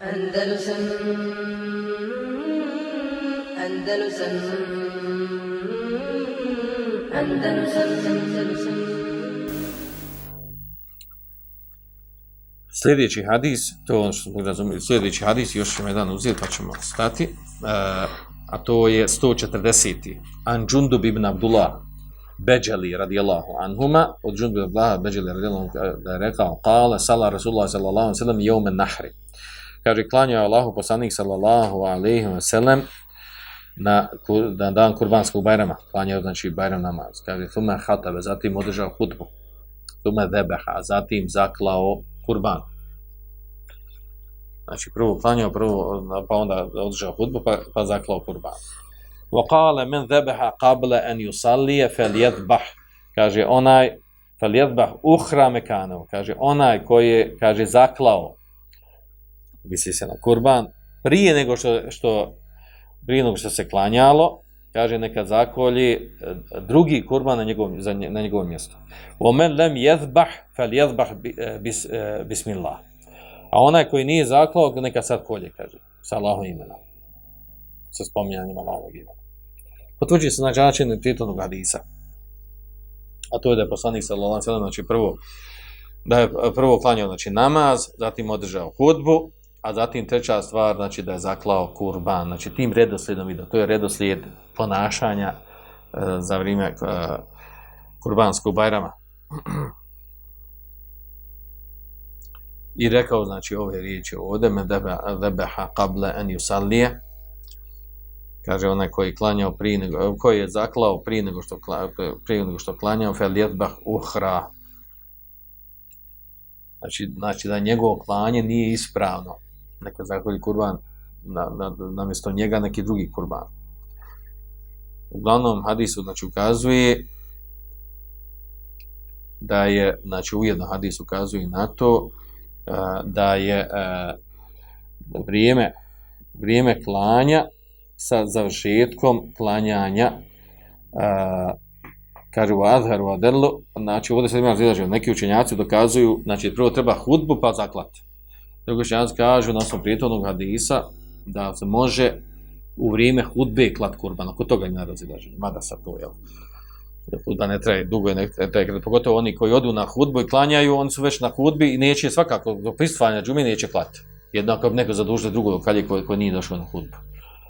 Andalusam Andalusam Andalusam Andalusam Sljedeći hadis, to je ono što smo razumili, sljedeći hadis, još ćemo jedan uzeti pa ćemo stati, uh, a to je 140. An Džundub ibn Abdullah Beđali radijallahu anhuma, od Džundub ibn Abdullah Beđali radijallahu anhuma, da je rekao, kale, sala Rasulullah sallallahu sallam, jeume nahri. Kaže, klanjao Allahu poslanik sallallahu alaihi wa sallam, na, na dan kurbanskog bajrama, klanjao znači bajram namaz. Kaže, thume hatabe, zatim održao hutbu, thume debeha, zatim zaklao kurban. Znači prvo klanjao, prvo, pa onda održao hudbu, pa, pa zaklao kurban. وقال من ذبح قبل ان يصلي فليذبح kaže onaj فليذبح اخرى مكانه kaže onaj koji je kaže zaklao misli se na kurban prije nego što što prije nego što se klanjalo kaže neka zakolji e, drugi kurban na njegovo, za na njegovo mjesto. Wa man lam yadhbah falyadhbah e, bis, e, bismillah. A onaj koji nije zaklao neka sad kolje kaže sa Allahom imenom. Sa spominjanjem Allahovog imena. Potvrđuje se na način prijetnog hadisa. A to je da je poslanik sallallahu alejhi ve sellem znači prvo da je prvo klanjao znači namaz, zatim održao hudbu, a zatim treća stvar, znači da je zaklao kurban, znači tim redoslijedom ide, to je redoslijed ponašanja e, za vrijeme e, kurbanskog bajrama. I rekao, znači, ove riječi ovdje, me debeha kable en yusallije, kaže onaj koji klanjao prije nego, koji je zaklao prije nego što, prije nego što klanjao, fel jedbah uhra, znači, znači da njegovo klanje nije ispravno, neka zakolji kurban na, na, na mjesto njega neki drugi kurban. Uglavnom hadisu znači ukazuje da je, znači ujedno hadis ukazuje na to uh, da je uh, vrijeme vrijeme klanja sa završetkom klanjanja uh, kaže u adharu Adelu, znači ovdje se ima razlijeđe, neki učenjaci dokazuju, znači prvo treba hudbu pa zaklati. Drugo učenjaci kažu na osnovu prijetovnog hadisa da se može u vrijeme hudbe klat kurban, oko toga ima razilaženje, mada sa to, jel? da ne traje dugo, ne traje, pogotovo oni koji odu na hudbu i klanjaju, oni su već na hudbi i neće svakako, do pristvanja džumi neće klat. Jednako bi neko zadužio drugo kalje koji, koji nije došao na hudbu.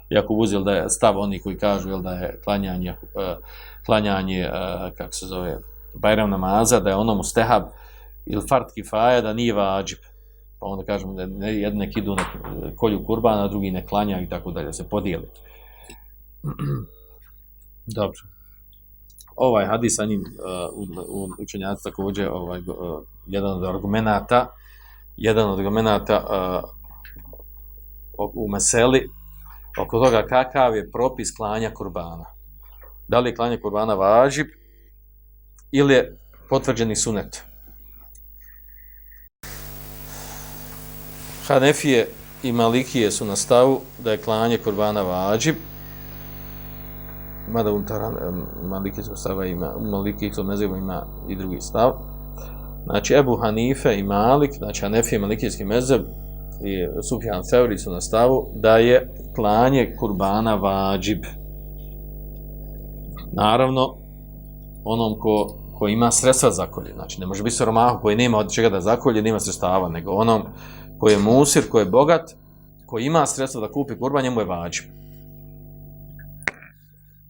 Iako uzeli da je stav oni koji kažu jel, da je klanjanje, uh, klanjanje uh, kako se zove, bajram namaza, da je ono mustehab ili fart kifaja, da nije vađib pa onda kažemo da ne, jedne idu na kolju kurbana, drugi ne klanja i tako dalje, se podijeli. Dobro. Ovaj hadis sa njim uh, u, učenjaci također ovaj, uh, jedan od argumenata jedan od argumenata uh, u meseli oko toga kakav je propis klanja kurbana. Da li je klanja kurbana važib ili je potvrđeni sunet. Hanefije i Malikije su na stavu da je klanje kurbana vađib, mada unutar eh, Malikijskog stava ima, Malikijskog meziva ima i drugi stav. Znači, Ebu Hanife i Malik, znači Hanefije i Malikijski mezeb i Sufjan Seuri su na stavu da je klanje kurbana vađib. Naravno, onom ko, ko ima sredstva za kolje, znači ne može biti soromahu koji nema od čega da zakolje, nema sredstava, nego onom koji je musir, koji je bogat, koji ima sredstva da kupi kurban, njemu je vađib.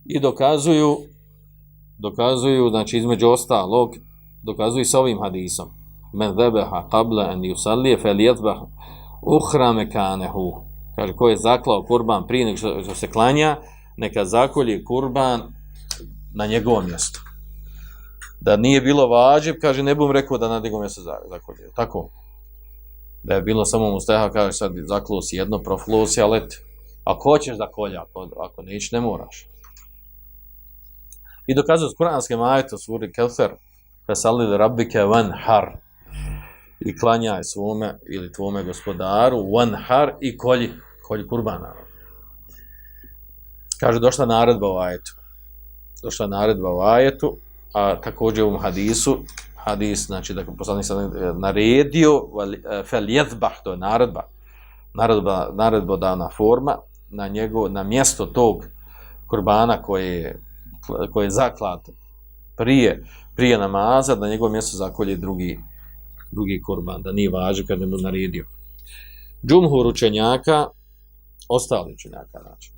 I dokazuju, dokazuju, znači između ostalog, dokazuju sa ovim hadisom. Men zebeha qabla en yusallije fel jezbah uhra mekanehu. Kaže, ko je zaklao kurban prije nego što, što se klanja, neka zakolje kurban na njegovom mjestu. Da nije bilo vađib, kaže, ne bom rekao da na njegovom mjestu zakolje. Tako da je bilo samo musteha, kaže sad zaklos jedno, profluo si, ali ako hoćeš da kolja, ako, ako neći, ne moraš. I dokazuje s kuranske majete suri Kelfer, Fesali da rabbike van har, i klanjaj svome ili tvome gospodaru, van har i kolji, kolji kurbana. Kaže, došla naredba u ajetu. Došla naredba u ajetu, a također u hadisu, hadis, znači da poslanik sam eh, naredio eh, fel jedbah, to je naredba, naredba, naredbodavna forma na njegov, na mjesto tog kurbana koje koje je zaklat prije, prije namaza, da na njegovo mjesto zakolje drugi, drugi kurban, da nije važi kad mu naredio. Džumhur učenjaka, ostali učenjaka, znači.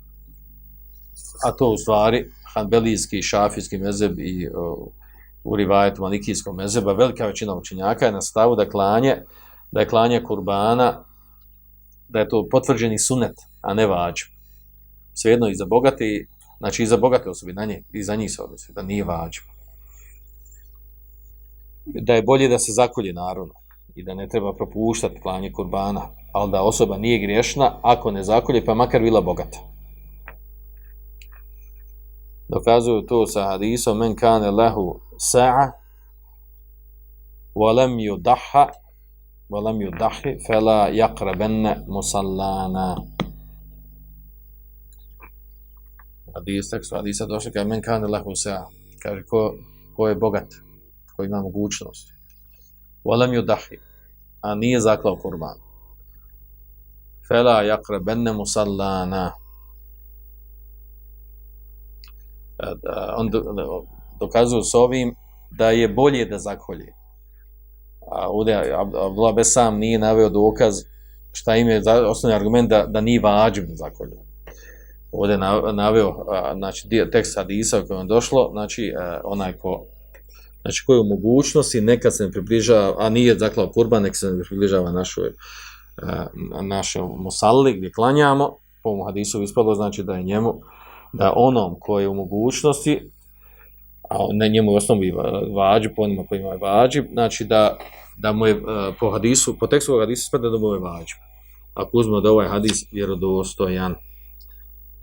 A to u stvari, hanbelijski, šafijski mezeb i uh, u rivajetu malikijskog mezeba, velika većina učenjaka je na stavu da klanje, da je klanje kurbana, da je to potvrđeni sunet, a ne vađ. Svejedno i za bogati, znači i za bogate osobi, na nje, i za njih se odnosi, da nije vađ. Da je bolje da se zakolje naravno i da ne treba propuštati klanje kurbana, ali da osoba nije griješna ako ne zakolje, pa makar bila bogata. Dokazuju to sa hadisom men kane lehu sa'a wa lam yudaha wa lam yudahi fala yaqrabanna musallana hadis tekstu hadisa došli kaže men kane lehu sa'a kaže ko, ko je bogat ko ima mogućnost wa lam yudahi a nije zaklao kurban fela yaqrabanna musallana on dokazuju s ovim da je bolje da zakolje. A ovdje Abdullah Besam nije naveo dokaz šta im je osnovni argument da, da nije vađib da zakolje. Ovdje naveo znači, tekst hadisa u kojem je došlo, znači e, onaj ko znači koji u mogućnosti neka se ne približava, a nije zaklao kurban, neka se ne približava našoj e, našoj musalli gdje klanjamo, po ovom hadisu ispalo znači da je njemu da onom koji je u mogućnosti a na njemu je osnovi vađi, po onima koji imaju vađi, znači da, da mu je e, po hadisu, po tekstu ovog hadisa spada da mu je vađi. Ako uzmemo da ovaj hadis vjerodostojan,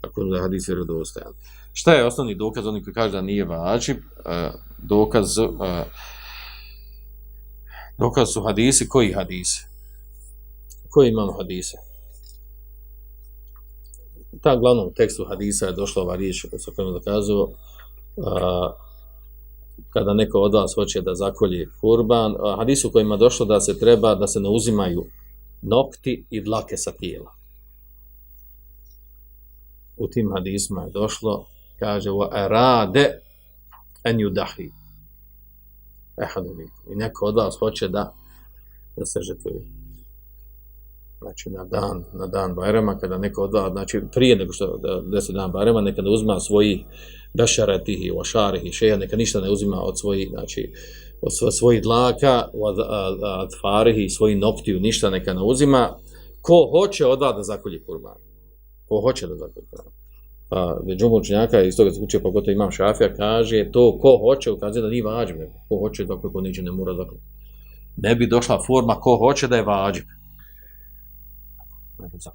ako uzmemo da je hadis vjerodostojan. Šta je osnovni dokaz, oni koji kaže da nije vađi, e, dokaz, e, dokaz su hadisi, koji hadisi? Koji imamo hadise? Ta glavnom tekstu hadisa je došla ova riječ, kako sam kojima dokazao, kada neko od vas hoće da zakolje kurban, hadisu kojima došlo da se treba da se ne uzimaju nokti i dlake sa tijela. U tim hadisma je došlo, kaže, wa rade en yudahi. I neko od vas hoće da da se žetvuje. Znači, na dan, na dan Bajrama, kada neko od vas, znači, prije nego što da, deset dan Bajrama, neka da uzma svoji bešaretihi, ošarihi, šeja, neka ništa ne uzima od svojih, znači, od svojih dlaka, od, od farihi, svojih noktiju, ništa neka ne uzima. Ko hoće od da zakolji kurban? Ko hoće da zakolji kurban? Pa, među učenjaka, iz toga učio, pogotovo imam šafija, kaže to ko hoće, ukazuje da nije vađib, ko hoće, dakle, ko neće, ne mora zakolji. Ne bi došla forma ko hoće da je vađib.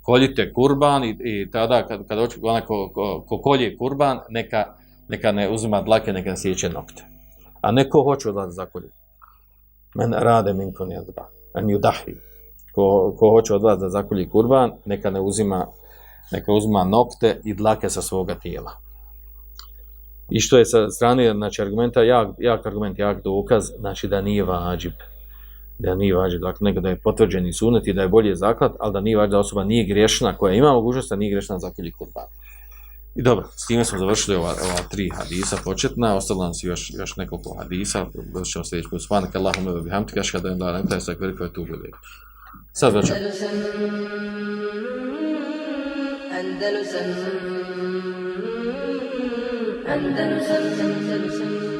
Koljite kurban i, i tada kad, kad oči, ona ko, ko, ko kolje kurban, neka, neka ne uzima dlake, neka ne sjeće nokte. A neko hoće da zakolje. Men rade minkon jadba. En judahi. Ko, ko hoće od vas da zakolji kurban, neka ne uzima, neka uzima nokte i dlake sa svoga tijela. I što je sa strane, znači, argumenta, jak, jak argument, jak dokaz, znači da nije vađib. Da nije vađib, dakle, nego da je potvrđeni sunet i da je bolje zaklad, ali da nije vađib da osoba nije grešna, koja ima mogućnost da nije grešna za zakolji kurban. I dobro, s time smo završili ova, ova tri hadisa početna, ostalo nam se još, još nekoliko hadisa, doći ćemo sljedeći put. Svanak Allahum evo bihamti, kaška da im da nemtaj sa kveliko je tu bili. Sad vraćam. Andalusam Andalusam Andalusam